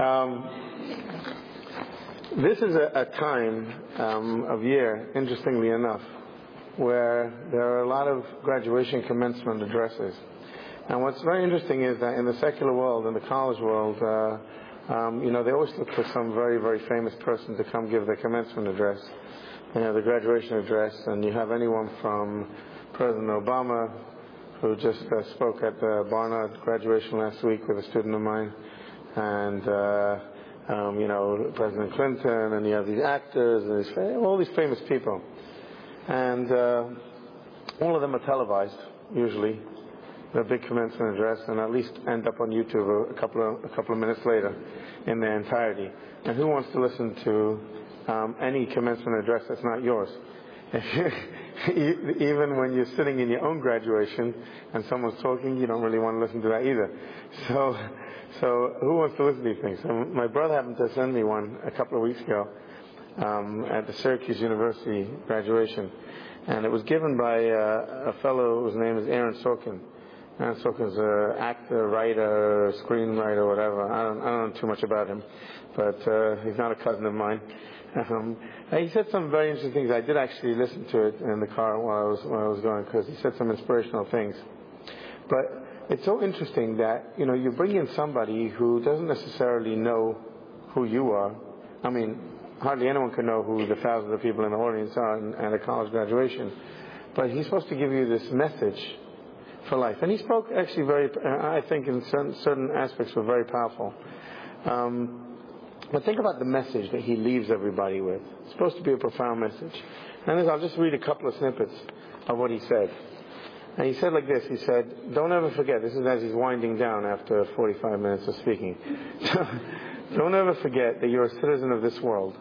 Um, this is a, time um, of year, interestingly enough, where there are a lot of graduation commencement addresses. And what's very interesting is that in the secular world, in the college world, uh, um, you know, they always look for some very, very famous person to come give their commencement address, you know, the graduation address, and you have anyone from President Obama, who just uh, spoke at the Barnard graduation last week with a student of mine, and uh, um, you know President Clinton, and you have these actors and these, all these famous people, and uh, all of them are televised usually. Their big commencement address, and at least end up on YouTube a couple of a couple of minutes later, in their entirety. And who wants to listen to um, any commencement address that's not yours? even when you're sitting in your own graduation and someone's talking, you don't really want to listen to that either. So, so who wants to listen to these things? So my brother happened to send me one a couple of weeks ago um, at the Syracuse University graduation, and it was given by uh, a fellow whose name is Aaron Sorkin. Aaron Sorkin's an actor, writer, screenwriter, whatever. I don't, I don't know too much about him, but uh, he's not a cousin of mine. Um, he said some very interesting things. I did actually listen to it in the car while I was while I was going because he said some inspirational things. But it's so interesting that you know you bring in somebody who doesn't necessarily know who you are. I mean, hardly anyone can know who the thousands of people in the audience are at a college graduation. But he's supposed to give you this message for life, and he spoke actually very. I think in certain, certain aspects were very powerful. Um, but think about the message that he leaves everybody with. It's supposed to be a profound message. And I'll just read a couple of snippets of what he said. And he said like this, he said, don't ever forget, this is as he's winding down after 45 minutes of speaking. don't ever forget that you're a citizen of this world.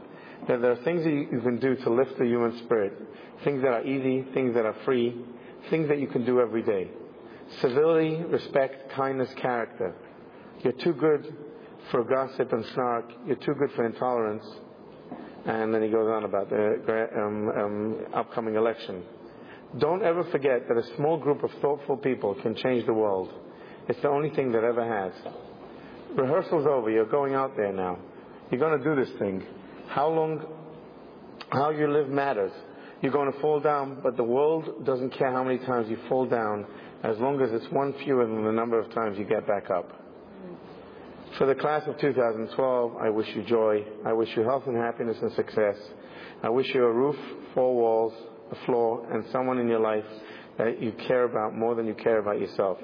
That there are things that you can do to lift the human spirit. Things that are easy, things that are free, things that you can do every day. Civility, respect, kindness, character. You're too good for gossip and snark. You're too good for intolerance. And then he goes on about the um, um, upcoming election. Don't ever forget that a small group of thoughtful people can change the world. It's the only thing that ever has. Rehearsal's over. You're going out there now. You're going to do this thing. How long, how you live matters. You're going to fall down, but the world doesn't care how many times you fall down as long as it's one fewer than the number of times you get back up. For the class of 2012, I wish you joy. I wish you health and happiness and success. I wish you a roof, four walls, a floor, and someone in your life that you care about more than you care about yourself.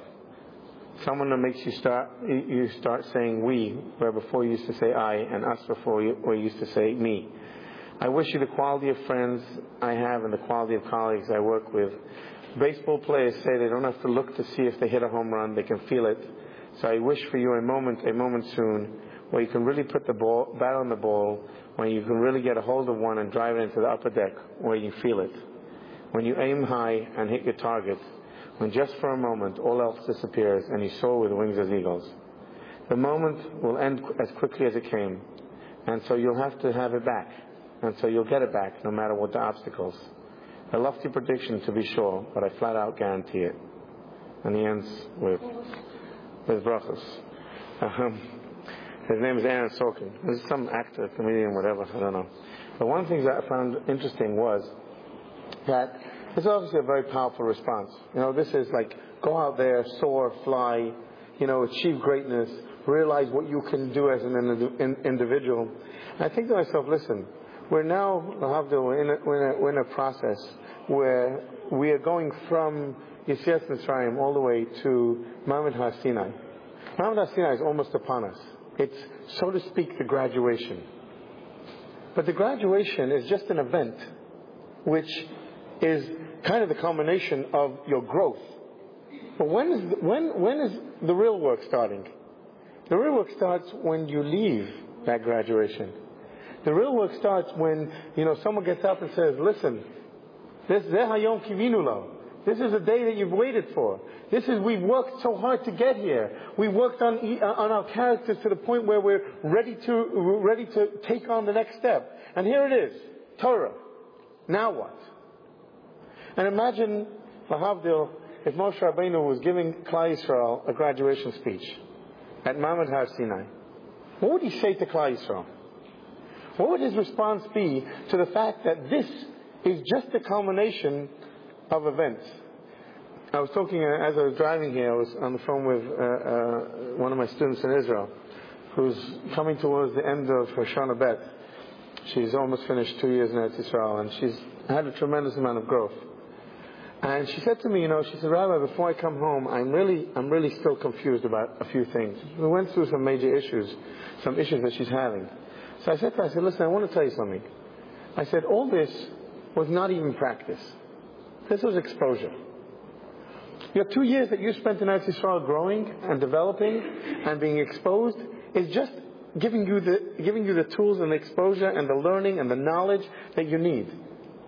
Someone that makes you start you start saying we, where before you used to say I, and us before you, where you used to say me. I wish you the quality of friends I have and the quality of colleagues I work with. Baseball players say they don't have to look to see if they hit a home run; they can feel it. So I wish for you a moment, a moment soon, where you can really put the ball, bat on the ball, where you can really get a hold of one and drive it into the upper deck, where you feel it. When you aim high and hit your target, when just for a moment all else disappears and you soar with wings as eagles. The moment will end as quickly as it came, and so you'll have to have it back, and so you'll get it back no matter what the obstacles. A lofty prediction to be sure, but I flat out guarantee it. And he ends with with brachos. Um, his name is Aaron Sorkin. He's some actor, comedian, whatever, I don't know. But one of the things that I found interesting was that it's obviously a very powerful response. You know, this is like go out there, soar, fly, you know, achieve greatness, realize what you can do as an individual. And I think to myself, listen, we're now, we're in a, we're in a, we're in a process where we are going from Yetzias Mitzrayim all the way to Mount Har Sinai. Mount Har Sinai is almost upon us. It's, so to speak, the graduation. But the graduation is just an event which is kind of the culmination of your growth. But when is, when, when is the real work starting? The real work starts when you leave that graduation. The real work starts when, you know, someone gets up and says, listen, this Zehayom Kivinulo. This is a day that you've waited for. This is, we've worked so hard to get here. We worked on, uh, on our characters to the point where we're ready to, we're ready to take on the next step. And here it is. Torah. Now what? And imagine, Lahavdil, if Moshe Rabbeinu was giving Klal Yisrael a graduation speech at Mount Har Sinai. what would he say to Klal Yisrael? What would his response be to the fact that this is just the culmination of events? I was talking uh, as I was driving here. I was on the phone with uh, uh, one of my students in Israel, who's coming towards the end of her Shana Bet. She's almost finished two years in Eretz Israel, and she's had a tremendous amount of growth. And she said to me, you know, she said, Rabbi, before I come home, I'm really, I'm really still confused about a few things. We went through some major issues, some issues that she's having. So I said to her, I said, listen, I want to tell you something. I said, all this was not even practice. This was exposure. Your two years that you spent in Eretz Yisrael growing and developing and being exposed is just giving you the, giving you the tools and the exposure and the learning and the knowledge that you need.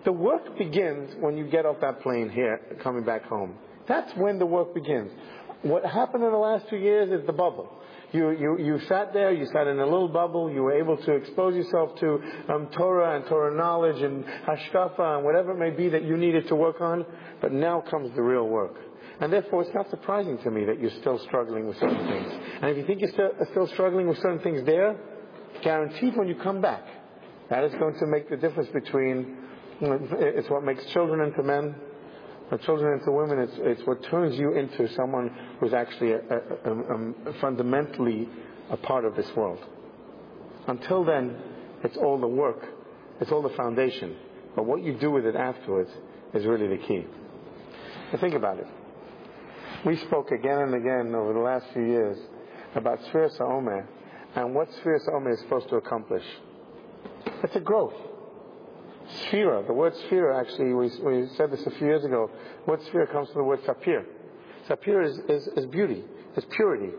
The work begins when you get off that plane here, coming back home. That's when the work begins. What happened in the last two years is the bubble. You, you, you sat there, you sat in a little bubble, you were able to expose yourself to um, Torah and Torah knowledge and hashkafa and whatever it may be that you needed to work on, but now comes the real work. And therefore, it's not surprising to me that you're still struggling with certain things. And if you think you're still, still struggling with certain things there, guaranteed when you come back, that is going to make the difference between, it's what makes children into men, or children into women. It's, it's what turns you into someone who's actually a, a, a, fundamentally a part of this world. Until then, it's all the work, it's all the foundation. But what you do with it afterwards is really the key. Now think about it. We spoke again and again over the last few years about Sphere Omer and what Sphere Omer is supposed to accomplish. It's a growth. Sphere, the word sphere actually, we, we said this a few years ago. What sphere comes from the word sapir. Sapir is, is, is beauty, is purity,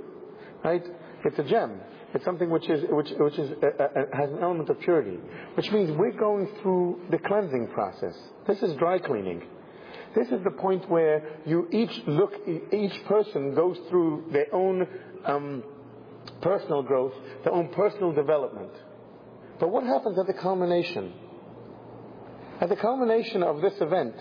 right? It's a gem. It's something which is which which is uh, uh, uh has an element of purity, which means we're going through the cleansing process. This is dry cleaning. This is the point where you each look, each person goes through their own um, personal growth, their own personal development. But what happens at the culmination? At the culmination of this event,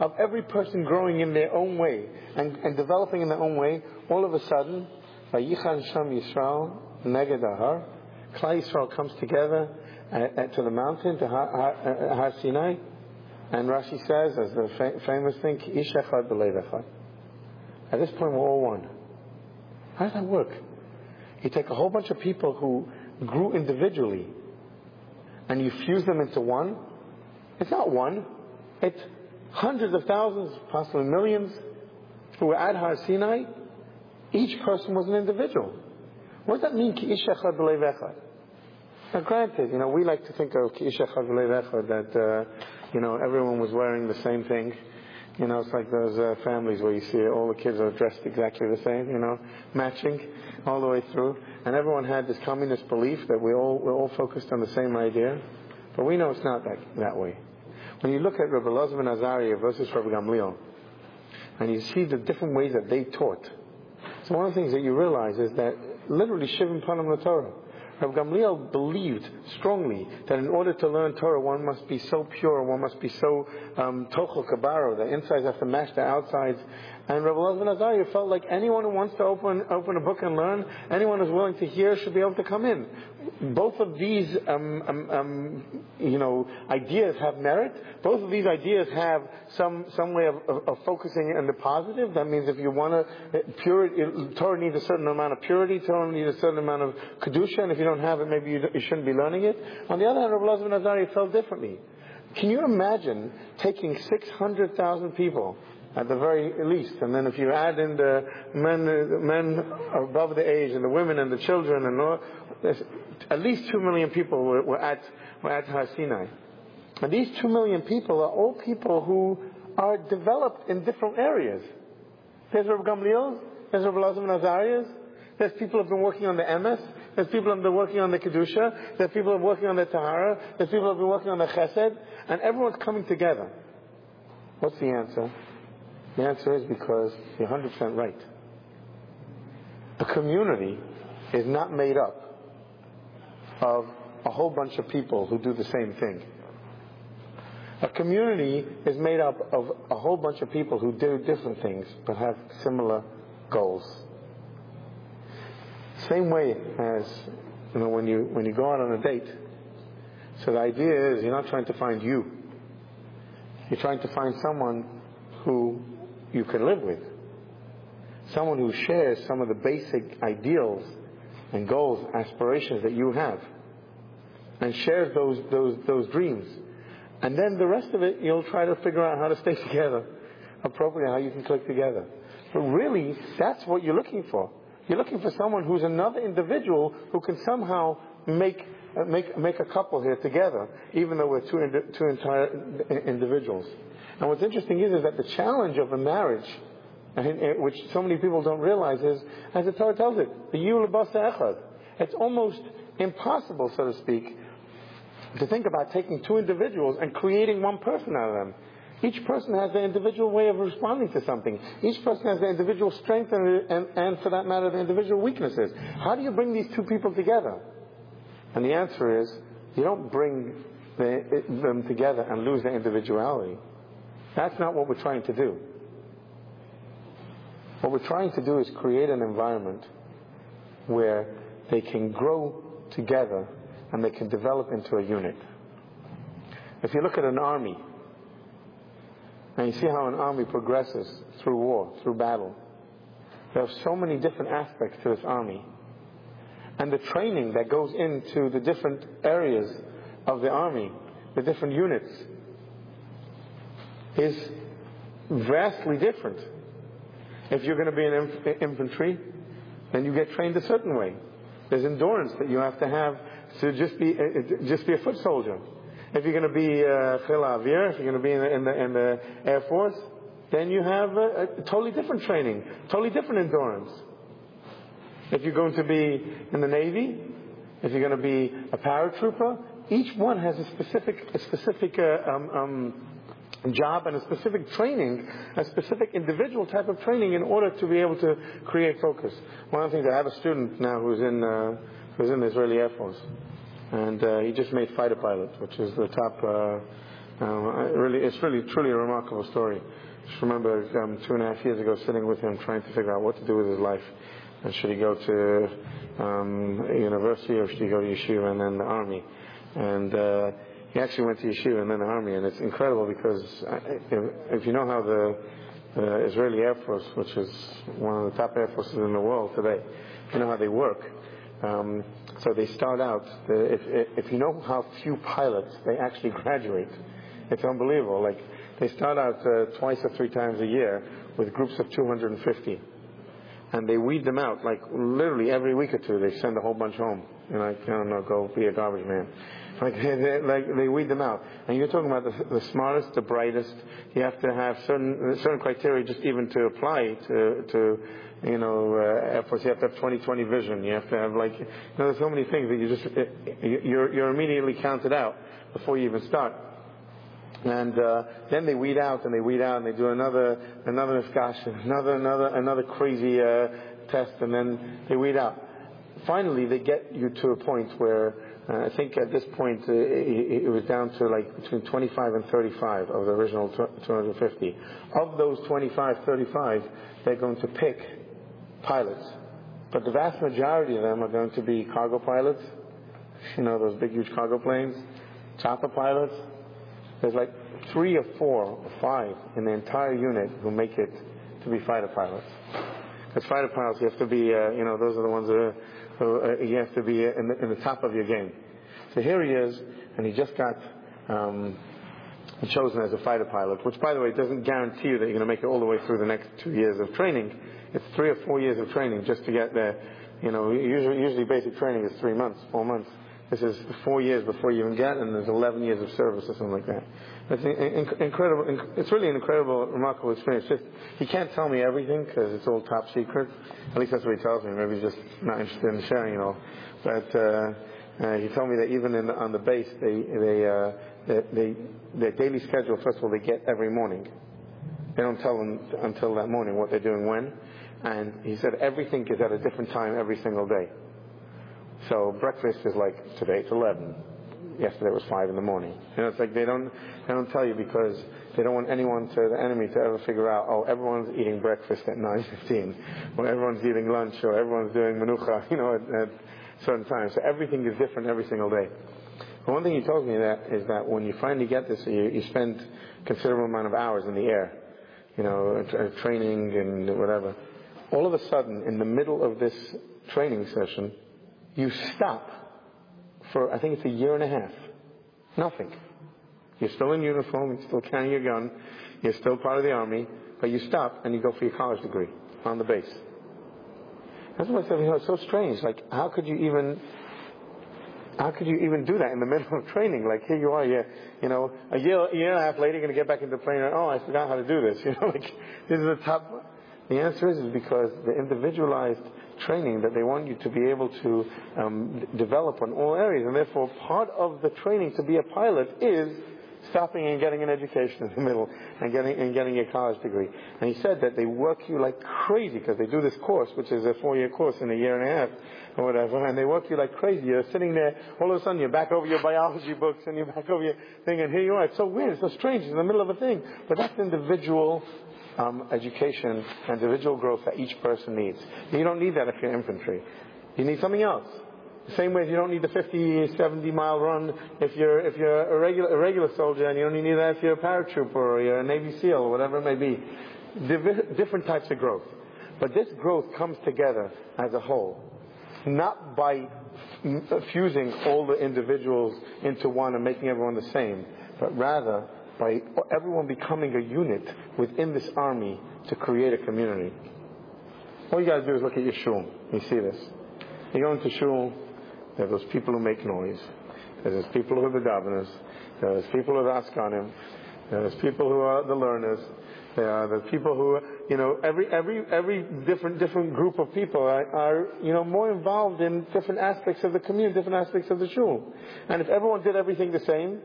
of every person growing in their own way and, and developing in their own way, all of a sudden, Vayichan Sham Yisrael Neged Ahar, Klal Yisrael comes together uh, uh, to the mountain, to Har, Har, Har Sinai, and Rashi says, as the fa- famous thing, Ish echad echad. At this point, we're all one. How does that work? You take a whole bunch of people who grew individually and you fuse them into one. It's not one. It's hundreds of thousands, possibly millions, who were at Har Sinai. Each person was an individual. What does that mean? Now granted, you know, we like to think of that, uh, you know, everyone was wearing the same thing. You know, it's like those uh, families where you see all the kids are dressed exactly the same, you know, matching all the way through. And everyone had this communist belief that we all, we're all focused on the same idea. But we know it's not that, that way. When you look at Rabbi Elazar ben Azariah versus Rabbi Gamliel, and you see the different ways that they taught, so one of the things that you realize is that literally Shivim Panim Torah. Rabbi Gamliel believed strongly that in order to learn Torah, one must be so pure, one must be so um, tochel kabaro, the insides have to match the outsides. And Rabbi Elazar Azariah felt like anyone who wants to open, open a book and learn, anyone who's willing to hear should be able to come in. Both of these, um, um, um, you know, ideas have merit. Both of these ideas have some, some way of, of, of focusing on the positive. That means if you want to, purity, Torah needs a certain amount of purity, Torah needs a certain amount of kedusha, and if you don't have it, maybe you, you shouldn't be learning it. On the other hand, Rabbi Elazar Azariah felt differently. Can you imagine taking 600,000 people at the very least. And then if you add in the men, men above the age and the women and the children and all, at least two million people were, were at were at Har Sinai. And these two million people are all people who are developed in different areas. There's Rabbi Gamliel, there's Rabbi Elazar Azarias, there's people who have been working on the emes, there's people who have been working on the Kedusha, there's people who have been working on the Tahara, there's people who have been working on the Chesed, and everyone's coming together. What's the answer? The answer is because you're 100% right. A community is not made up of a whole bunch of people who do the same thing. A community is made up of a whole bunch of people who do different things but have similar goals. Same way as you know, when you, when you go out on a date, so the idea is you're not trying to find you. You're trying to find someone who you can live with. Someone who shares some of the basic ideals and goals, aspirations that you have. And shares those, those, those dreams. And then the rest of it, you'll try to figure out how to stay together appropriately, how you can click together. But really, that's what you're looking for. You're looking for someone who's another individual who can somehow make make make a couple here together, even though we're two two entire individuals. And what's interesting is, is that the challenge of a marriage, which so many people don't realize, is as the Torah tells it, the yul echad. It's almost impossible, so to speak, to think about taking two individuals and creating one person out of them. Each person has their individual way of responding to something. Each person has their individual strength and, and, and, for that matter, their individual weaknesses. How do you bring these two people together? And the answer is, you don't bring the, them together and lose their individuality. That's not what we're trying to do. What we're trying to do is create an environment where they can grow together and they can develop into a unit. If you look at an army, and you see how an army progresses through war, through battle. There are so many different aspects to this army. And the training that goes into the different areas of the army, the different units, is vastly different. If you're going to be in infantry, then you get trained a certain way. There's endurance that you have to have to just be, uh, just be a foot soldier. If you're going to be uh, Avir, if you're going to be in the, in the, in the Air Force, then you have a, a, totally different training, totally different endurance. If you're going to be in the Navy, if you're going to be a paratrooper, each one has a specific, a specific uh, um, um, job and a specific training, a specific individual type of training in order to be able to create focus. One of the things I have a student now who's in uh, who's in the Israeli Air Force, and uh, he just made fighter pilot, which is the top. Uh, uh, really, it's really truly a remarkable story. Just remember um, two and a half years ago, sitting with him, trying to figure out what to do with his life. And should he go to um, university or should he go to yeshiva and then the army? And uh, he actually went to yeshiva and then the army, and it's incredible because if, you know how the uh, Israeli Air Force, which is one of the top air forces in the world today, you know how they work. Um, so they start out, if, if you know how few pilots they actually graduate, it's unbelievable. Like they start out uh, twice or three times a year with groups of 250. And they weed them out, like literally every week or two, they send a whole bunch home. And I don't know, go be a garbage man. Like they, like they weed them out. And you're talking about the, the smartest, the brightest. You have to have certain certain criteria just even to apply to to you know, uh, Force, you have to have 20/20 vision. You have to have like, you know, there's so many things that you just, you're, you're immediately counted out before you even start. And uh, then they weed out and they weed out and they do another another discussion, another another another crazy uh, test, and then they weed out. Finally, they get you to a point where uh, I think at this point uh, it, it, was down to like between 25 and 35 of the original 250. Of those 25, 35, they're going to pick pilots. But the vast majority of them are going to be cargo pilots. You know, those big, huge cargo planes. Chopper pilots. There's like three or four or five in the entire unit who make it to be fighter pilots. Because fighter pilots, you have to be, uh, you know, those are the ones that are, uh, you have to be in the, in the, top of your game. So here he is, and he just got um, chosen as a fighter pilot, which, by the way, doesn't guarantee you that you're going to make it all the way through the next two years of training. It's three or four years of training just to get there. You know, usually, usually basic training is three months, four months. This is four years before you even get, and there's 11 years of service or something like that. It's incredible. It's really an incredible, remarkable experience. Just, he can't tell me everything because it's all top secret. At least that's what he tells me. Maybe he's just not interested in sharing it all. But uh, uh, he told me that even in the, on the base, they they, uh, they their daily schedule. First of all, they get every morning. They don't tell them until that morning what they're doing when. And he said everything is at a different time every single day. So breakfast is like today it's 11. Yesterday it was 5 in the morning. You know, it's like they don't, they don't tell you because they don't want anyone to, the enemy to ever figure out, oh, everyone's eating breakfast at 9.15, or everyone's eating lunch, or everyone's doing menucha, you know, at, at, certain times. So everything is different every single day. But one thing he told me that is that when you finally get this, you, you spend considerable amount of hours in the air, you know, uh, training and whatever. All of a sudden, in the middle of this training session, you stop for I think it's a year and a half. Nothing. You're still in uniform, you're still carrying your gun, you're still part of the army, but you stop and you go for your college degree on the base. That's what I said, you know, it's so strange. Like, how could you even, how could you even do that in the middle of training? Like, here you are, you, you know, a year, a year and a half later, you're going to get back into the plane, and, oh, I forgot how to do this. You know, like, this is the top. The answer is, is because the individualized training that they want you to be able to um, develop on all areas, and therefore part of the training to be a pilot is stopping and getting an education in the middle and getting and getting a college degree. And he said that they work you like crazy because they do this course, which is a four-year course in a year and a half or whatever, and they work you like crazy. You're sitting there, all of a sudden you're back over your biology books and you're back over your thing, and here you are. It's so weird, it's so strange. It's in the middle of a thing, but that's individual um, education, and individual growth that each person needs. You don't need that if you're infantry. You need something else. The same way as you don't need the 50, 70 mile run if you're, if you're a regular, a regular soldier and you only need that if you're a paratrooper or you're a Navy SEAL or whatever it may be. Divi- different types of growth. But this growth comes together as a whole. Not by fusing all the individuals into one and making everyone the same, but rather by everyone becoming a unit within this army to create a community. All you gotta do is look at your shul. You see this. You go into shul, there are those people who make noise. There's people who are the governors. There's people who are the askanim. There's people who are the learners. There are the people who, you know, every every every different different group of people are, are, you know, more involved in different aspects of the community, different aspects of the shul. And if everyone did everything the same,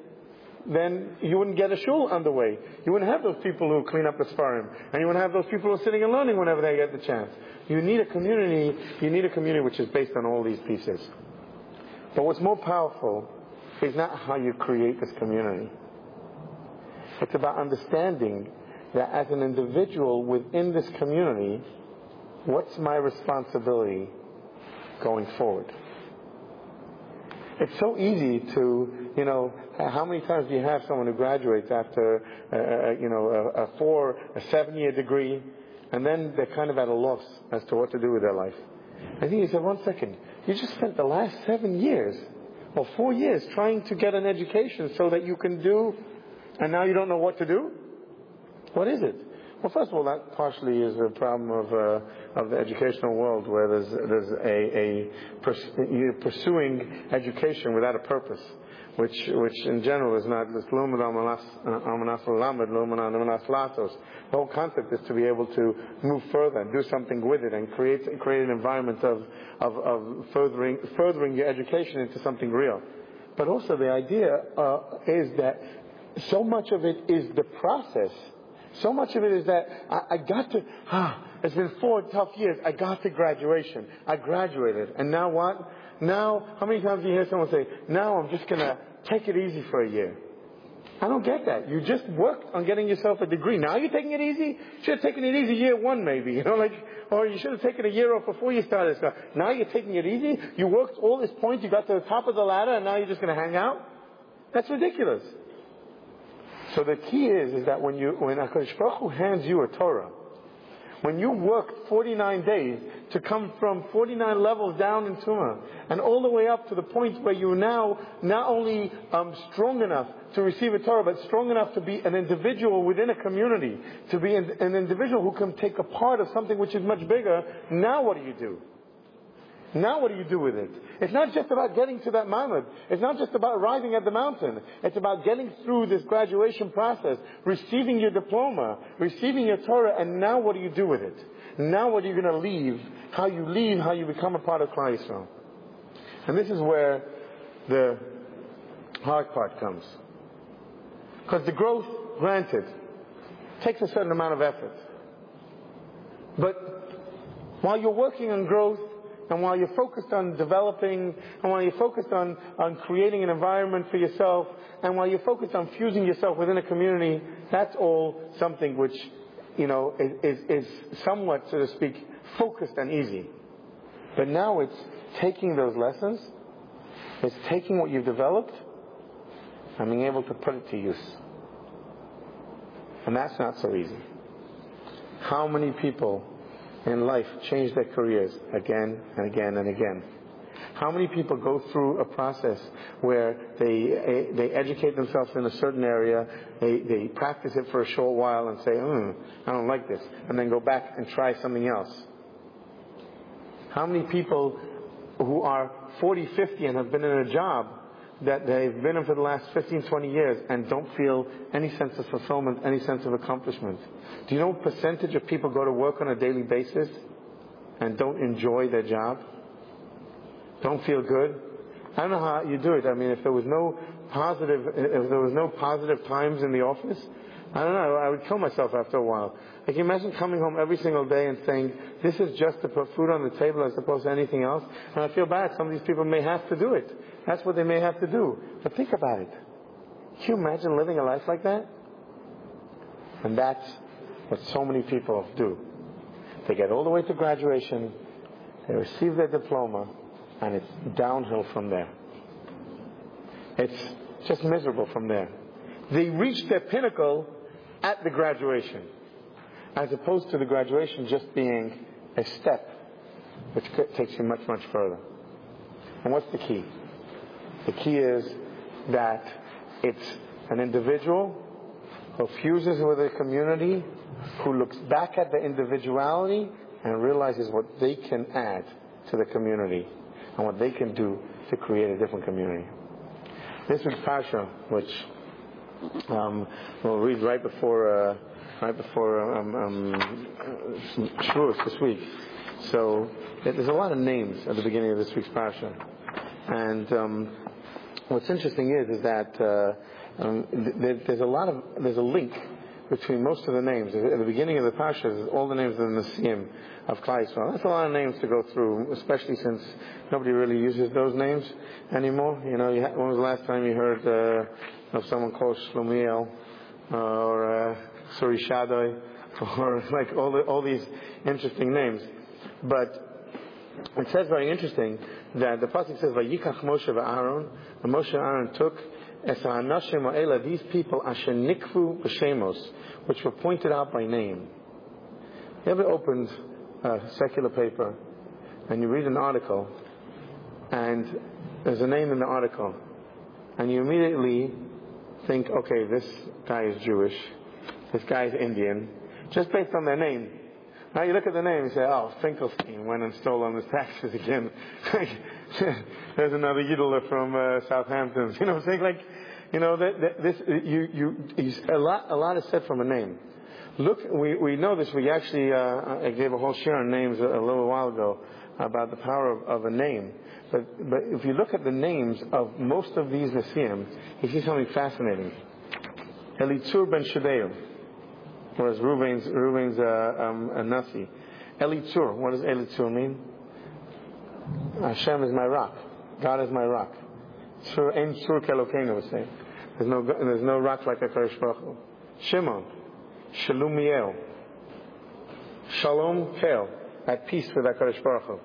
then you wouldn't get a shul underway. You wouldn't have those people who clean up the sfarim, and you wouldn't have those people who are sitting and learning whenever they get the chance. You need a community. You need a community which is based on all these pieces. But what's more powerful is not how you create this community. It's about understanding that as an individual within this community, what's my responsibility going forward? It's so easy to, you know, how many times do you have someone who graduates after, uh, uh you know, a, a four, a seven-year degree, and then they're kind of at a loss as to what to do with their life? I think he said, one second, you just spent the last seven years or four years trying to get an education so that you can do, and now you don't know what to do? What is it? Well, first of all, that partially is a problem of, uh, of the educational world where there's, there's a, a pers- pursuing education without a purpose which, which in general is not latos. The whole concept is to be able to move further and do something with it and create, create an environment of, of, of furthering, furthering your education into something real. But also the idea uh, is that so much of it is the process. So much of it is that I, I got to, ah, it's been four tough years. I got to graduation. I graduated. And now what? Now, how many times do you hear someone say, now I'm just going to take it easy for a year? I don't get that. You just worked on getting yourself a degree. Now you're taking it easy? Should have taken it easy year one maybe, you know, like, or you should have taken a year off before you started stuff. Now you're taking it easy? You worked all this point, you got to the top of the ladder, and now you're just going to hang out? That's ridiculous. So the key is, is that when you, when HaKadosh Baruch Hu hands you a Torah, when you worked 49 days to come from 49 levels down in Tumah and all the way up to the point where you're now not only um, strong enough to receive a Torah, but strong enough to be an individual within a community, to be an, an individual who can take a part of something which is much bigger, now what do you do? Now what do you do with it? It's not just about getting to that mountain. It's not just about arriving at the mountain. It's about getting through this graduation process, receiving your diploma, receiving your Torah, and now what do you do with it? Now what are you going to leave? How you leave, how you become a part of Christ. And this is where the hard part comes. Because the growth, granted, takes a certain amount of effort. But while you're working on growth, and while you're focused on developing, and while you're focused on, on creating an environment for yourself, and while you're focused on fusing yourself within a community, that's all something which, you know, is, is somewhat, so to speak, focused and easy. But now it's taking those lessons, it's taking what you've developed, and being able to put it to use. And that's not so easy. How many people in life change their careers again and again and again? How many people go through a process where they they educate themselves in a certain area, they, they practice it for a short while and say, hmm, I don't like this, and then go back and try something else? How many people who are 40, 50 and have been in a job that they've been in for the last 15, 20 years and don't feel any sense of fulfillment, any sense of accomplishment? Do you know what percentage of people go to work on a daily basis and don't enjoy their job? Don't feel good? I don't know how you do it. I mean, if there was no positive, if there was no positive times in the office, I don't know, I would kill myself after a while. Can imagine coming home every single day and saying, this is just to put food on the table as opposed to anything else. And I feel bad. Some of these people may have to do it. That's what they may have to do. But think about it. Can you imagine living a life like that? And that's what so many people do. They get all the way to graduation, they receive their diploma, and it's downhill from there. It's just miserable from there. They reach their pinnacle at the graduation, as opposed to the graduation just being a step which takes you much, much further. And what's the key? The key is that it's an individual who fuses with a community, who looks back at the individuality and realizes what they can add to the community and what they can do to create a different community. This week's Parsha, which um, we'll read right before uh, right before um, um, Shavuos this week. So there's a lot of names at the beginning of this week's Parsha, and um, what's interesting is is that uh, um, th- there's a lot of there's a link between most of the names. At the beginning of the Parsha, all the names of the Nesiim of Yisrael. That's a lot of names to go through, especially since nobody really uses those names anymore. You know, you ha- when was the last time you heard uh, of someone called Shlomiel uh, or uh, Surishadoi or like all, the, all these interesting names? But it says very interesting that the pasuk says, "Vayikach Moshe v'Aaron." And Moshe Aaron took these people asher nikvu b'shemos, which were pointed out by name. You ever opened a secular paper and you read an article and there's a name in the article and you immediately think, okay, this guy is Jewish, this guy is Indian, just based on their name. Now you look at the name and say, oh, Finkelstein went and stole on his taxes again. There's another Yidler from uh, Southampton. You know what I'm saying? Like, you know, that, that this, you, you, a lot, a lot is said from a name. Look, we, we know this. We actually, uh, I gave a whole share on names a, a little while ago about the power of, of, a name. But, but if you look at the names of most of these Nesiim, you see something fascinating. Elitzur ben Shedeur, whereas Reuven's, Reuven's uh, um, a Nasi. Elitzur, what does Elitzur mean? Hashem is my rock. God is my rock. Sur ein sur kelokenu we say. There's no there's no rock like a Kadosh Baruch Hu. Shimon, Shalumiel, Shalom Kel, at peace with Hakadosh Baruch Hu.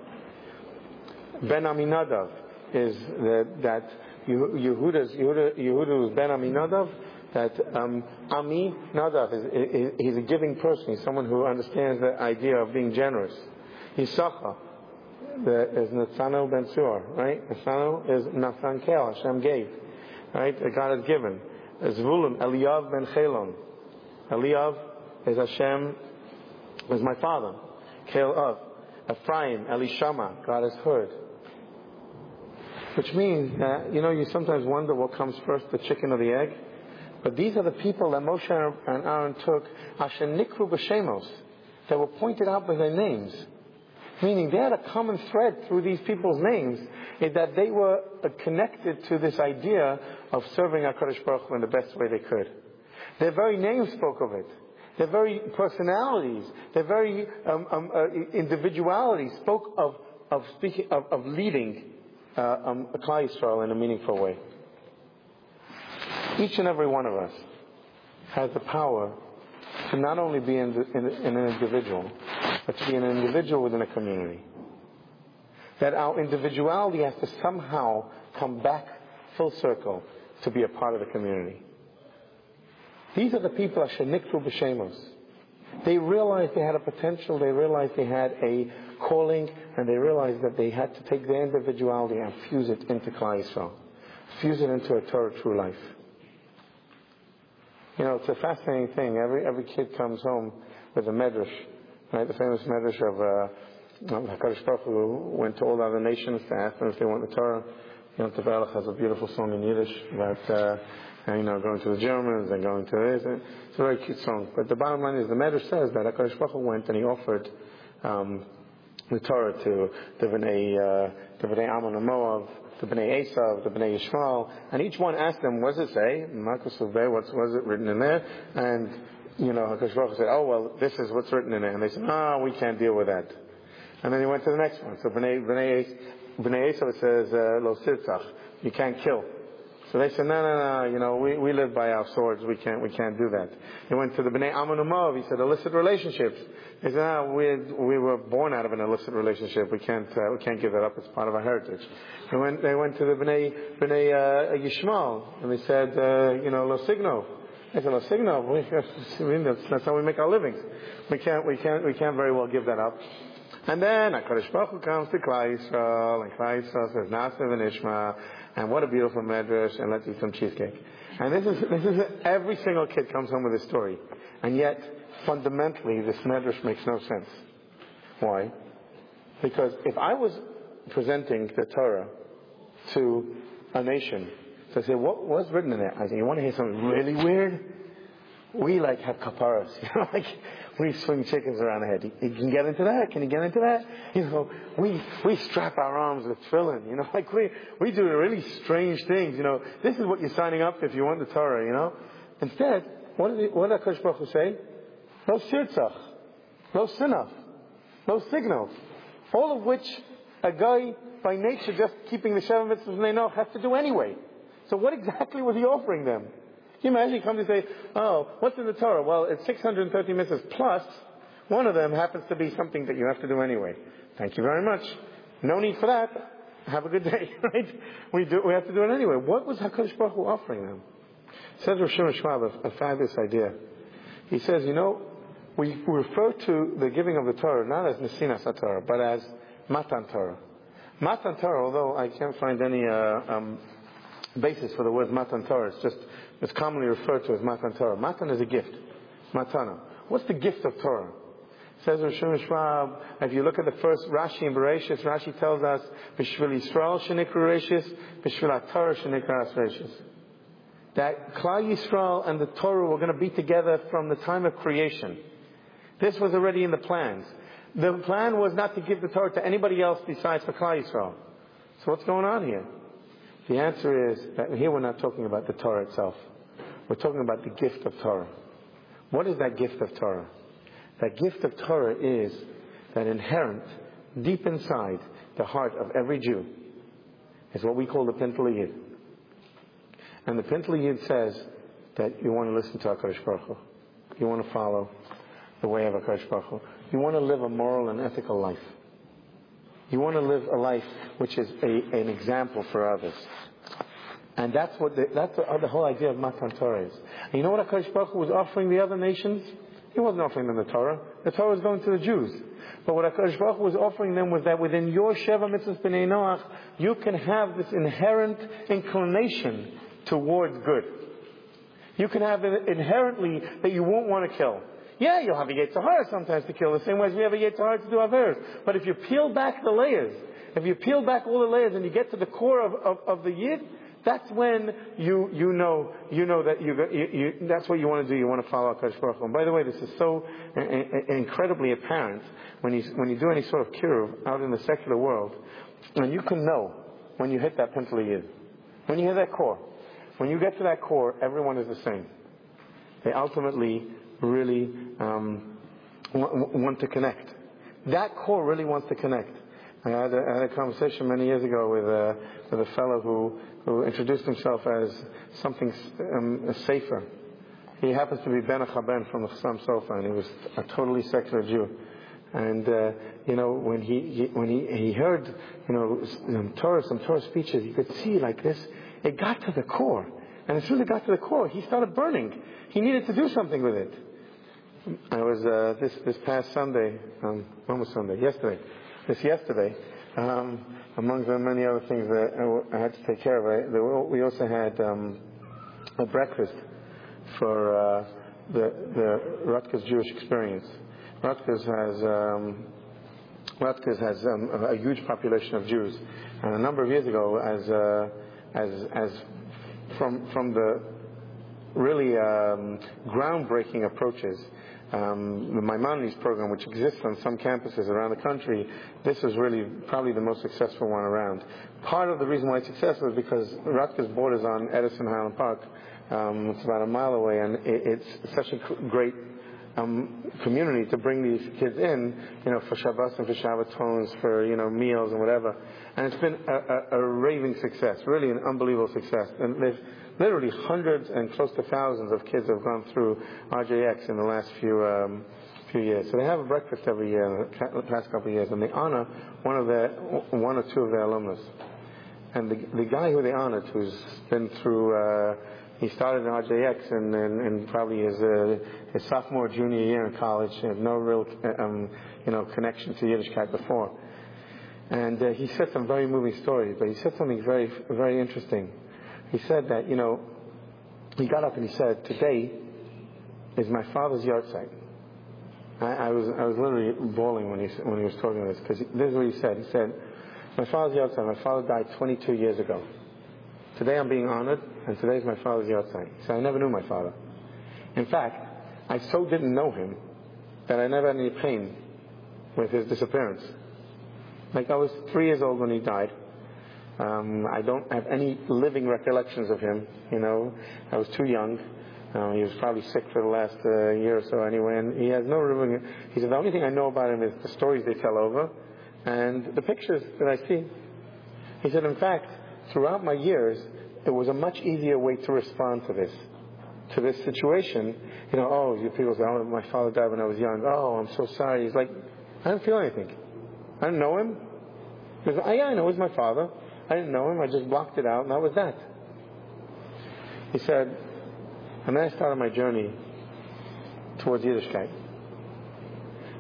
Ben Aminadav is the, that Yehuda's Yehuda, Yehuda was Ben Aminadav. That um, Ami Nadav is, he's a giving person. He's someone who understands the idea of being generous. Yisachar that is Nathanael ben Suar, right? Nathanael is Nathan Kel, Hashem gave, right? God has given. Zvulun, Eliyav ben Chelon. Eliyav is Hashem, is my father. Kel of. Ephraim, Elishama, God has heard. Which means that, you know, you sometimes wonder what comes first, the chicken or the egg. But these are the people that Moshe and Aaron took, Asher Nikru B'Shemos, that were pointed out by their names. Meaning they had a common thread through these people's names in that they were connected to this idea of serving HaKadosh Baruch Hu in the best way they could. Their very names spoke of it. Their very personalities, their very um, um, uh, individuality spoke of, of, speaking, of, of leading uh, um, Yisrael in a meaningful way. Each and every one of us has the power to not only be in, in, in an individual, but to be an individual within a community. that our individuality has to somehow come back full circle to be a part of the community. These are the people Asher Nikru B'Shemos. They realized they had a potential, they realized they had a calling, and they realized that they had to take their individuality and fuse it into Klal Yisrael. Fuse it into a Torah true life. You know, it's a fascinating thing. Every, every kid comes home with a medrash, right? The famous medrash of, uh, HaKadosh Baruch Hu went to all the other nations to ask them if they want the Torah. You know, Tevelach has a beautiful song in Yiddish about, uh, you know, going to the Germans and going to this. It's a very cute song. But the bottom line is the Medrash says that HaKadosh Baruch Hu went and he offered um, the Torah to the Bnei, uh, the Bnei Ammon and the Bnei Esav, the Bnei Yishmael, and each one asked them, what does it say? Marcus what's was it written in there? And, you know, HaKadosh said, oh, well, this is what's written in it. And they said, oh, we can't deal with that. And then he went to the next one. So Bnei, Bnei, Bnei Esav says, uh, Lo Sirtzach, you can't kill. So they said, no, no, no, you know, we, we live by our swords. We can't, we can't do that. He went to the Bnei Ammon. He said, illicit relationships. He said, no, we, we were born out of an illicit relationship. We can't, uh, we can't give that up. It's part of our heritage. They went, they went to the Bnei, Bnei uh, Yishmael, and they said, uh, you know, Lo Signo. We, I mean, that's, how we make our livings. We can't, we can't, we can't very well give that up. And then HaKadosh Baruch Hu comes to Klal Yisrael, and Klal Yisrael says, Naaseh v'Nishma, and what a beautiful medrash, and let's eat some cheesecake. And this is, this is, every single kid comes home with a story. And yet, fundamentally, this medrash makes no sense. Why? Because if I was presenting the Torah to a nation, so I said, what was written in it? I said, you want to hear something really weird? We like have kaparas, you know, like we swing chickens around the head. You can get into that? Can you get into that? You know, we, we strap our arms with tefillin, you know, like we, we do really strange things, you know. This is what you're signing up if you want the Torah, you know. Instead, what did, what did Baruch Hu say? No shirtzach, no sinaf, no signal. All of which a guy by nature just keeping the Sheva mitzvahs they know has to do anyway. So what exactly was he offering them? Can you imagine you come to say, oh, what's in the Torah? Well, it's 630 mitzvahs plus one of them happens to be something that you have to do anyway. Thank you very much. No need for that. Have a good day, right? We do, we have to do it anyway. What was HaKadosh Baruch Hu offering them? Says Rosh Schwab a, a fabulous idea. He says, you know, we refer to the giving of the Torah not as Nesinas Torah, but as Matan Torah. Matan Torah, although I can't find any uh, um, basis for the word Matan Torah, it's just it's commonly referred to as Matan Torah. Matan is a gift. Matana. What's the gift of Torah? Says Rosh Schwab, if you look at the first Rashi in Bereshis, Rashi tells us, B'shvil Yisrael shenikru Reshis, B'shvil Torah shenikru Reshis. That Klal Yisrael and the Torah were going to be together from the time of creation. This was already in the plans. The plan was not to give the Torah to anybody else besides for Klal Yisrael. So what's going on here? The answer is that here we're not talking about the Torah itself. We're talking about the gift of Torah. What is that gift of Torah? That gift of Torah is that inherent, deep inside the heart of every Jew is what we call the Pintel Yid. And the Pintel Yid says that you want to listen to HaKadosh Baruch Hu. You want to follow the way of HaKadosh Baruch Hu. You want to live a moral and ethical life. You want to live a life which is a, an example for others. And that's what the, that's the, the whole idea of Matan Torah is. And you know what HaKadosh Baruch Hu was offering the other nations? He wasn't offering them the Torah. The Torah was going to the Jews. But what HaKadosh Baruch Hu was offering them was that within your Sheva Mitzvahs B'nai Noach, you can have this inherent inclination towards good. You can have it inherently that you won't want to kill. Yeah, you'll have a Yetzer Hara sometimes to kill, the same way as we have a Yetzer Hara to do Averis. But if you peel back the layers, if you peel back all the layers and you get to the core of, of, of the Yid, that's when you, you know, you know that you, you, you that's what you want to do. You want to follow Akash Baruch And by the way, this is so uh, uh, uh, incredibly apparent when you, when you do any sort of kiruv out in the secular world, and you can know when you hit that Pintel Yid. When you hit that core. When you get to that core, everyone is the same. They ultimately really um, want to connect. That core really wants to connect. I had a, I had a conversation many years ago with a, with a fellow who, who introduced himself as something um, Sofer. He happens to be Ben Achaben from the Chassam Sofer, and he was a totally secular Jew. And, uh, you know, when he, he when he, he heard, you know, some Torah, some Torah speeches, you could see like this, it got to the core. And as soon as it got to the core, he started burning. He needed to do something with it. I was, uh, this, this past Sunday, um, almost Sunday, yesterday, this yesterday, um, among the many other things that I had to take care of, we also had um, a breakfast for uh, the, the Rutgers Jewish experience. Rutgers has um, Rutgers has um, a huge population of Jews, and a number of years ago, as uh, as as from from the really um, groundbreaking approaches. Um, the Maimonides program, which exists on some campuses around the country, this is really probably the most successful one around. Part of the reason why it's successful is because Rutgers borders on Edison Highland Park. Um, it's about a mile away, and it, it's such a great um, community to bring these kids in, you know, for Shabbos and for Shabbatones, for, you know, meals and whatever. And it's been a, a, a raving success, really an unbelievable success. And there's literally hundreds and close to thousands of kids have gone through RJX in the last few, um, few years. So they have a breakfast every year, the past couple of years, and they honor one of their, one or two of their alumnus. And the, the guy who they honored, who's been through, uh, he started in RJX and, probably his, uh, his sophomore, junior year in college. Had no real, um, you know, connection to Yiddishkeit before. And uh, he said some very moving stories, but he said something very, very interesting. He said that, you know, he got up and he said, today is my father's yahrzeit. I, I was, I was literally bawling when he, when he was talking this, because this is what he said. He said, my father's yahrzeit, my father died 22 years ago. Today I'm being honored, and today is my father's yahrzeit. So I never knew my father. In fact, I so didn't know him that I never had any pain with his disappearance. Like I was three years old when he died. Um, I don't have any living recollections of him. You know, I was too young. Um, he was probably sick for the last uh, year or so anyway, and he has no living. He said the only thing I know about him is the stories they tell over, and the pictures that I see. He said, in fact, throughout my years, it was a much easier way to respond to this, to this situation. You know, oh, people say, oh, my father died when I was young. Oh, I'm so sorry. He's like, I didn't feel anything. I didn't know him. He goes, oh, yeah, I know he's my father. I didn't know him. I just blocked it out, and that was that. He said, and then I started my journey towards Yiddishkeit.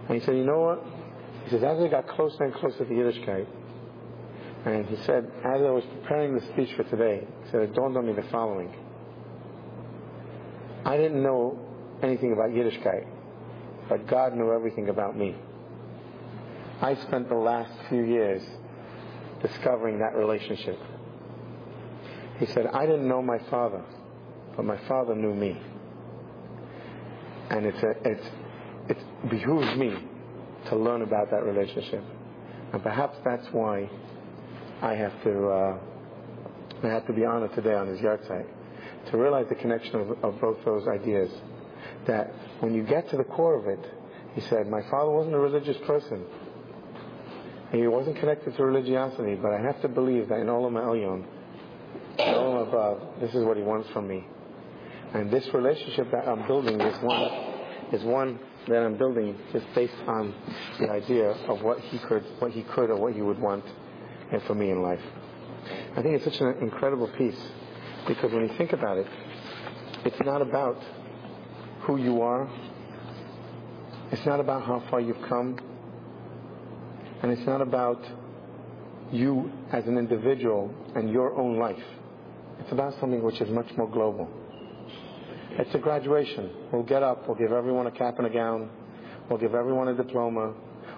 And he said, you know what? He says, as I got closer and closer to Yiddishkeit, and he said, as I was preparing the speech for today, he said, it dawned on me the following. I didn't know anything about Yiddishkeit, but God knew everything about me. I spent the last few years discovering that relationship. He said, I didn't know my father, but my father knew me. And it's a, it's, it behooves me to learn about that relationship. And perhaps that's why I have to uh, I have to be honored today on his yahrzeit to realize the connection of, of both those ideas. That when you get to the core of it, he said, my father wasn't a religious person. He wasn't connected to religiosity, but I have to believe that in Olam Elyon, in Olam above, this is what he wants from me. And this relationship that I'm building is one, is one that I'm building just based on the idea of what he could, what he could or what he would want and for me in life. I think it's such an incredible piece because when you think about it, it's not about who you are. It's not about how far you've come. And it's not about you as an individual and your own life. It's about something which is much more global. It's a graduation. We'll get up, we'll give everyone a cap and a gown, we'll give everyone a diploma,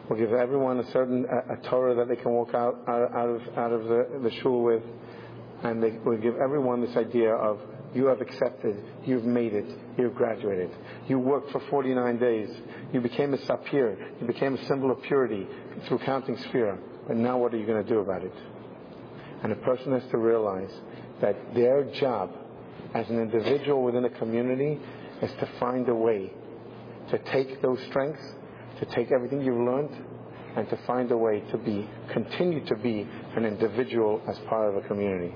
We'll give everyone a certain a, a Torah that they can walk out out, of out of the, the shul with, and they, we'll give everyone this idea of you have accepted, you've made it, you've graduated. You worked for 49 days. You became a sapir. You became a symbol of purity through counting Sefira. But now what are you going to do about it? And a person has to realize that their job as an individual within a community is to find a way to take those strengths to take everything you've learned and to find a way to be, continue to be an individual as part of a community.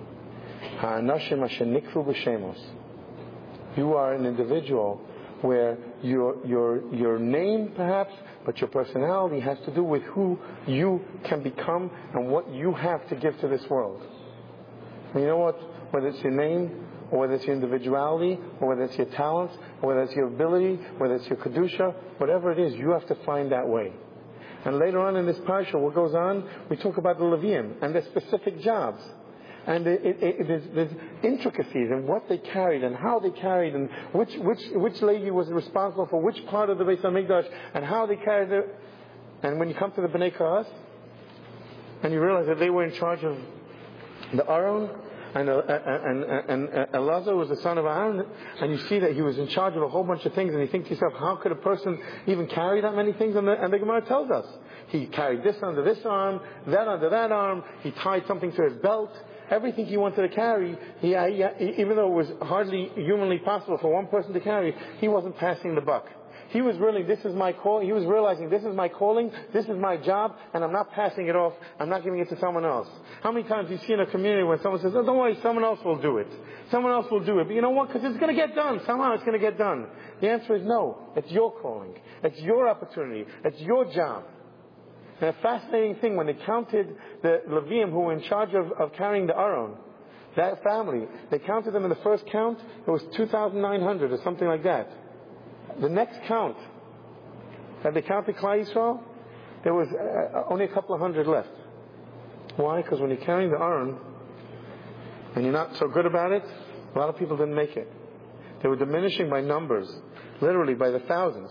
You are an individual where your, your, your name perhaps, but your personality has to do with who you can become and what you have to give to this world. And you know what? Whether it's your name, whether it's your individuality, or whether it's your talents, or whether it's your ability, whether it's your kedusha, whatever it is, you have to find that way. And later on in this parsha, what goes on, we talk about the Leviim and their specific jobs. And it, it, it, there's, there's, intricacies in what they carried and how they carried and which, which, which Levi was responsible for which part of the Beis HaMikdash and how they carried it. And when you come to the Bnei Kahas, and you realize that they were in charge of the Aron, and, uh, and, and, and Elazar was the son of Aaron, and you see that he was in charge of a whole bunch of things, and you think to yourself, how could a person even carry that many things? And the, and the Gemara tells us. He carried this under this arm, that under that arm, he tied something to his belt, everything he wanted to carry, he, he, even though it was hardly humanly possible for one person to carry, he wasn't passing the buck. He was really, this is my call. He was realizing this is my calling, this is my job, and I'm not passing it off. I'm not giving it to someone else. How many times do you see in a community when someone says, oh, don't worry, someone else will do it. Someone else will do it. But you know what? Because it's going to get done. Somehow it's going to get done. The answer is no. It's your calling. It's your opportunity. It's your job. And a fascinating thing, when they counted the Leviim who were in charge of, of carrying the Aron, that family, they counted them in the first count, it was 2,900 or something like that. The next count, that they counted Klal Yisrael, there was uh, only a couple of hundred left. Why? Because when you're carrying the Aron, and you're not so good about it, a lot of people didn't make it. They were diminishing by numbers, literally by the thousands,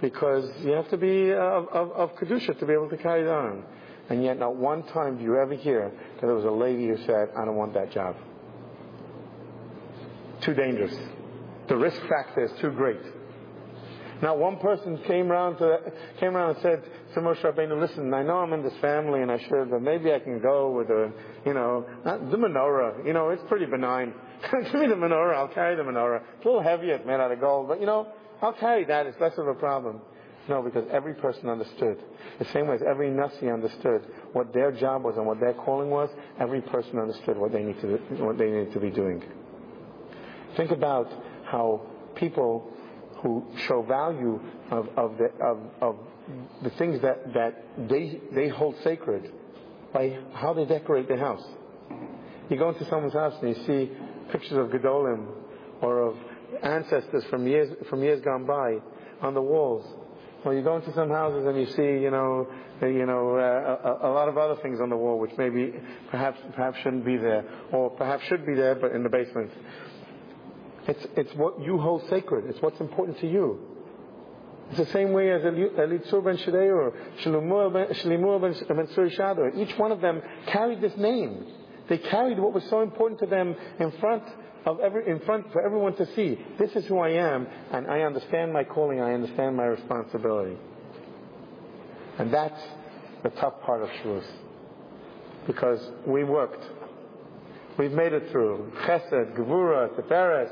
because you have to be of, of, of Kedusha to be able to carry the Aron. And yet, not one time do you ever hear that there was a Levi who said, I don't want that job. Too dangerous. The risk factor is too great. Not one person came around to came around and said to Moshe Rabbeinu, "Listen, I know I'm in this family and I should, but maybe I can go with a, you know, the menorah. You know, it's pretty benign. Give me the menorah. I'll carry the menorah. It's a little heavy. It's made out of gold, but you know, I'll carry that. It's less of a problem." No, because every person understood. The same way as every Nasi understood what their job was and what their calling was, every person understood what they need to what they needed to be doing. Think about how people who show value of, of, the, of, of the things that, that they, they hold sacred by how they decorate their house. You go into someone's house and you see pictures of Gedolim or of ancestors from years, from years gone by on the walls. Or you go into some houses and you see, you know, you know, uh, a, a, lot of other things on the wall which maybe perhaps perhaps shouldn't be there, or perhaps should be there but in the basement. It's, it's what you hold sacred. It's what's important to you. It's the same way as Elitzur ben Shedeur Shlimur ben Tzurishaddai. Each one of them carried this name. They carried what was so important to them in front of every, in front for everyone to see. This is who I am, and I understand my calling. I understand my responsibility. And that's the tough part of Shavuos. Because we worked. We've made it through. Chesed, Gevura, Tiferes,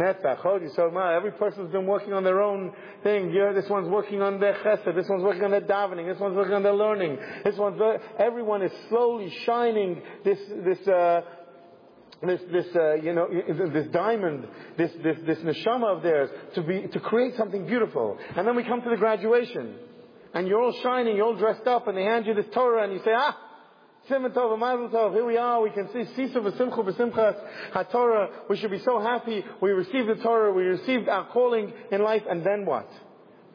Every person's been working on their own thing. Yeah, this one's working on their chesed. This one's working on their davening. This one's working on their learning. This one's everyone is slowly shining this this. Uh, this, this, uh, you know, this diamond, this, this, this neshama of theirs to be, to create something beautiful. And then we come to the graduation. And you're all shining, you're all dressed up, and they hand you this Torah, and you say, ah, Siman Tov, Tov, here we are, we can see Sisa v'simcha v'simchas HaTorah, we should be so happy, we received the Torah, we received our calling in life, and then what?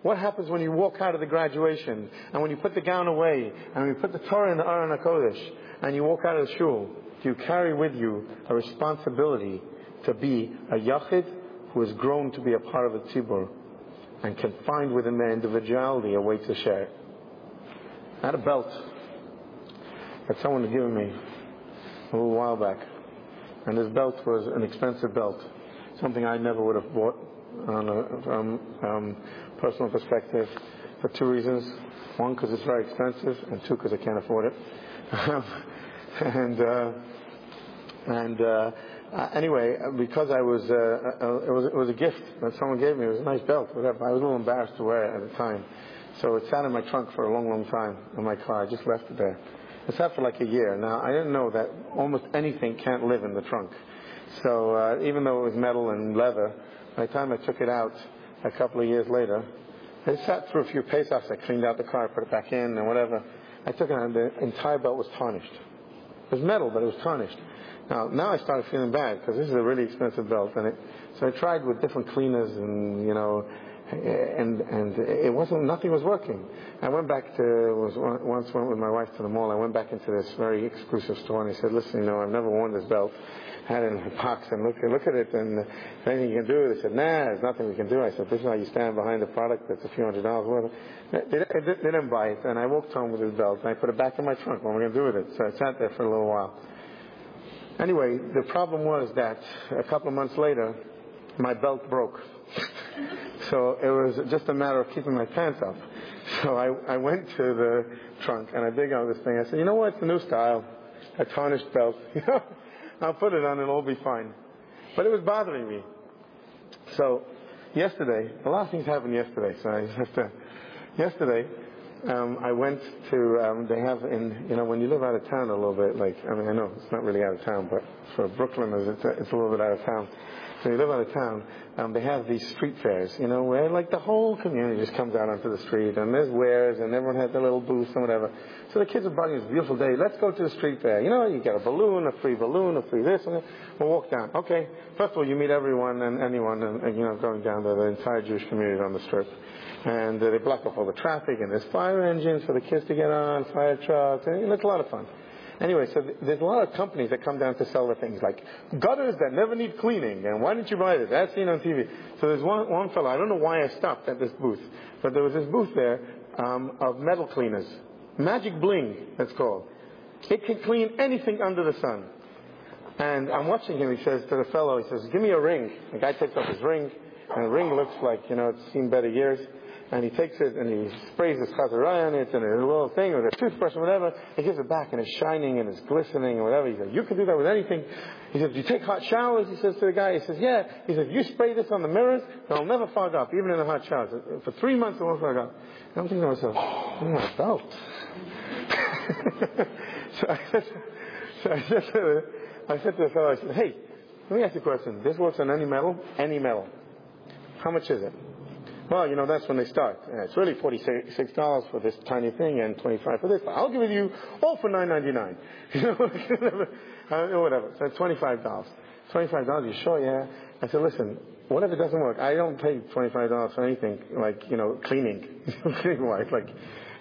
What happens when you walk out of the graduation, and when you put the gown away, and when you put the Torah in the Aron HaKodesh, and you walk out of the shul, do you carry with you a responsibility to be a yachid who has grown to be a part of the tzibur, and can find within their individuality a way to share? Not a belt, that someone had given me a little while back. And this belt was an expensive belt, something I never would have bought on a, from um, personal perspective for two reasons. One, because it's very expensive, and two, because I can't afford it. and uh, and uh, uh, anyway, because I was, uh, uh, it was it was a gift that someone gave me. It was a nice belt, whatever. I was a little embarrassed to wear it at the time, so it sat in my trunk for a long, long time in my car. I just left it there. It's sat for like a year. Now, I didn't know that almost anything can't live in the trunk. So uh, even though it was metal and leather, by the time I took it out, a couple of years later. I sat through a few Pesachs. I cleaned out the car, put it back in, and whatever. I took it and the entire belt was tarnished. It was metal, but it was tarnished. Now, now I started feeling bad because this is a really expensive belt, and it, so I tried with different cleaners, and you know, and and it wasn't nothing was working. I went back to was once went with my wife to the mall. I went back into this very exclusive store, and I said, "Listen, you know, I've never worn this belt." had it in a box and look, look at it and anything you can do? They said, nah, there's nothing we can do. I said, this is how you stand behind a product that's a few hundred dollars worth. They, they, they didn't buy it and I walked home with this belt and I put it back in my trunk. What am I going to do with it? So I sat there for a little while. Anyway, the problem was that a couple of months later, my belt broke. so it was just a matter of keeping my pants up. So I, I went to the trunk and I dig out this thing. I said, you know what? It's a new style. A tarnished belt. You know? I'll put it on and it'll be fine. But it was bothering me. So yesterday, a lot of things happened yesterday. So I have to. Yesterday, um, I went to. Um, they have in you know when you live out of town a little bit. Like I mean I know it's not really out of town, but for Brooklyners it's a, it's a little bit out of town. So you live out of town, um, they have these street fairs, you know, where like the whole community just comes out onto the street and there's wares and everyone has their little booths and whatever. So the kids are buying this beautiful day. Let's go to the street fair. You know, you get a balloon, a free balloon, a free this, and we'll walk down. Okay. First of all, you meet everyone and anyone, and, and you know, going down to the entire Jewish community on the strip. And uh, they block off all the traffic, and there's fire engines for the kids to get on, fire trucks, and it's a lot of fun. Anyway, so there's a lot of companies that come down to sell the things like gutters that never need cleaning, and why didn't you buy this? That's seen on TV. So there's one, one fellow, I don't know why I stopped at this booth, but there was this booth there um, of metal cleaners. Magic Bling, it's called. It can clean anything under the sun. And I'm watching him, he says to the fellow, he says, give me a ring. The guy takes off his ring, and the ring looks like, you know, it's seen better years and he takes it and he sprays his chazarai on it and a little thing or a toothbrush or whatever. He gives it back and it's shining and it's glistening or whatever. He says, you can do that with anything. He says, do you take hot showers? He says to the guy, he says, yeah. He says, you spray this on the mirrors, they'll never fog up, even in the hot showers. For three months it won't fog up. And I'm thinking to myself, oh my belt. so I said, so I said to the, I said to the fellow, I said, hey, let me ask you a question. This works on any metal? Any metal. How much is it? Well, you know, that's when they start. it's really $46 for this tiny thing and 25 for this. But I'll give it to you all for $9.99. You know, uh, whatever. So $25. $25, you sure? Yeah. I said, listen, what if it doesn't work? I don't pay $25 for anything like, you know, cleaning. cleaning wise. Like,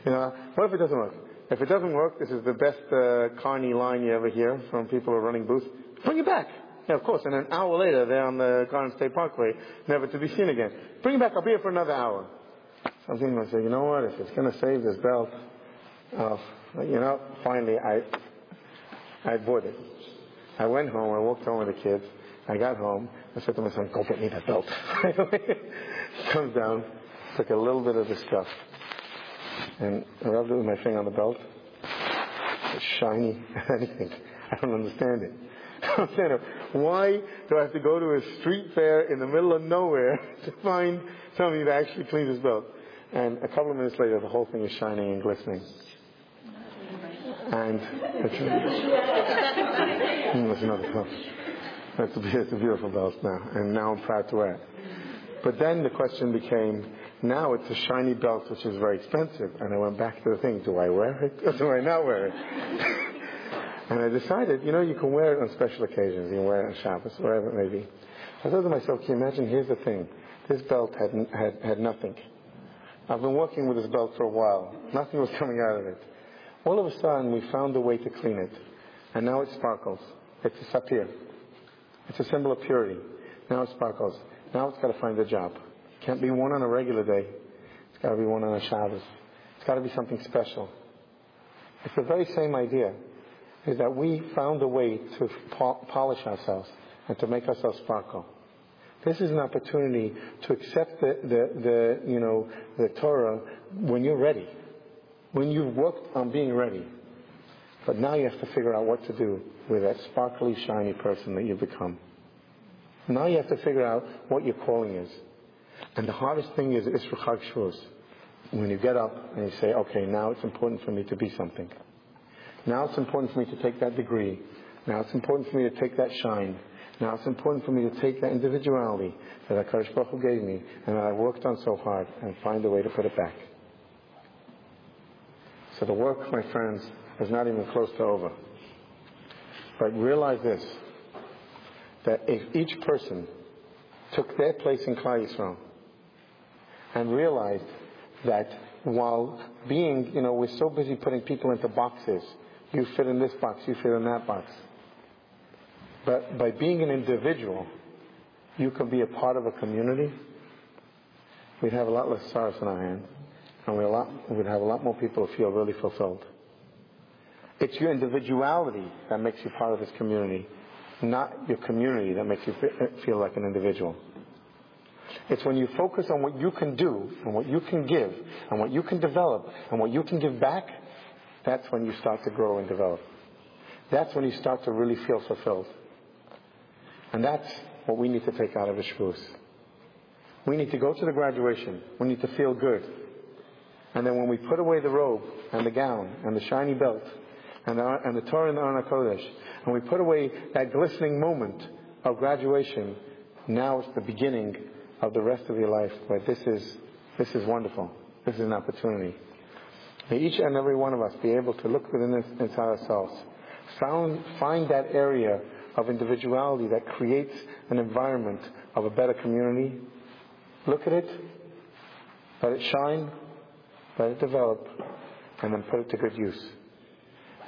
you know, what if it doesn't work? If it doesn't work, this is the best uh, carny line you ever hear from people who are running booths. Bring it back. Yeah, of course. And an hour later, they're on the Garden State Parkway, never to be seen again. Bring it back. I'll here for another hour. So I'm thinking, I say, you know what? If it's going to save this belt, uh, you know, finally, I, I bought it. I went home. I walked home with the kids. I got home. I said to my son, go get me that belt. Comes down, took a little bit of the stuff, and rubbed it with my finger on the belt. It's shiny. I don't understand it. I'm saying, why do I have to go to a street fair in the middle of nowhere to find somebody that actually cleans his belt? And a couple of minutes later, the whole thing is shining and glistening. And it's, hmm, it's another belt. It's a, it's a beautiful belt now, and now I'm proud to wear it. But then the question became, now it's a shiny belt which is very expensive. And I went back to the thing, do I wear it or do I not wear it? And I decided, you know, you can wear it on special occasions. You can wear it on Shabbos, wherever it may be. I thought to myself, can you imagine? Here's the thing. This belt had, had, had nothing. I've been working with this belt for a while. Nothing was coming out of it. All of a sudden, we found a way to clean it. And now it sparkles. It's a sapir. It's a symbol of purity. Now it sparkles. Now it's got to find a job. Can't be worn on a regular day. It's got to be worn on a Shabbos. It's got to be something special. It's the very same idea is that we found a way to polish ourselves and to make ourselves sparkle. This is an opportunity to accept the, the, the, you know, the Torah when you're ready, when you've worked on being ready. But now you have to figure out what to do with that sparkly, shiny person that you've become. Now you have to figure out what your calling is. And the hardest thing is Isru Chag When you get up and you say, okay, now it's important for me to be something. Now it's important for me to take that degree. Now it's important for me to take that shine. Now it's important for me to take that individuality that HaKadosh Baruch Hu gave me and that I worked on so hard and find a way to put it back. So the work, my friends, is not even close to over. But realize this, that if each person took their place in Klal Yisrael and realized that while being, you know, we're so busy putting people into boxes, you fit in this box, you fit in that box. But by being an individual, you can be a part of a community. We'd have a lot less sorrows in our hands, and we'd, lot, we'd have a lot more people feel really fulfilled. It's your individuality that makes you part of this community, not your community that makes you feel like an individual. It's when you focus on what you can do and what you can give and what you can develop and what you can give back, that's when you start to grow and develop. That's when you start to really feel fulfilled. And that's what we need to take out of the shvus. We need to go to the graduation. We need to feel good. And then when we put away the robe and the gown and the shiny belt and the, and the Torah and the Aron Kodesh, and we put away that glistening moment of graduation, now it's the beginning of the rest of your life. But this is this is wonderful. This is an opportunity. May each and every one of us be able to look within inside ourselves, found, find that area of individuality that creates an environment of a better community. Look at it, let it shine, let it develop, and then put it to good use.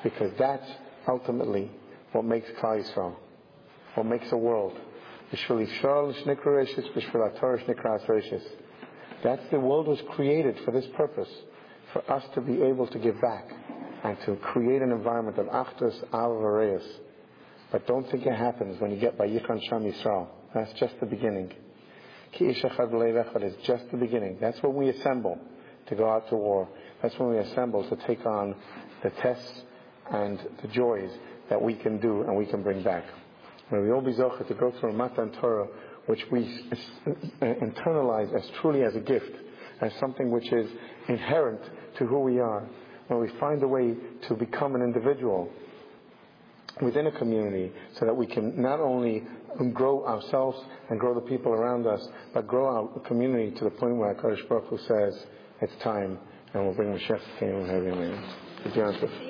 Because that's ultimately what makes Klal Yisrael, what makes a world. That's the world was created for this purpose, for us to be able to give back and to create an environment of Achdus Al But don't think it happens when you get by Yichon Sham Yisrael. That's just the beginning. Ki is just the beginning. That's when we assemble to go out to war. That's when we assemble to take on the tests and the joys that we can do and we can bring back. May we all be zocher to go through Matan Torah, which we internalize as truly as a gift, as something which is inherent to who we are. When we find a way to become an individual within a community so that we can not only grow ourselves and grow the people around us, but grow our community to the point where HaKadosh Baruch Hu says, it's time, and we'll bring Mashiach to the kingdom of.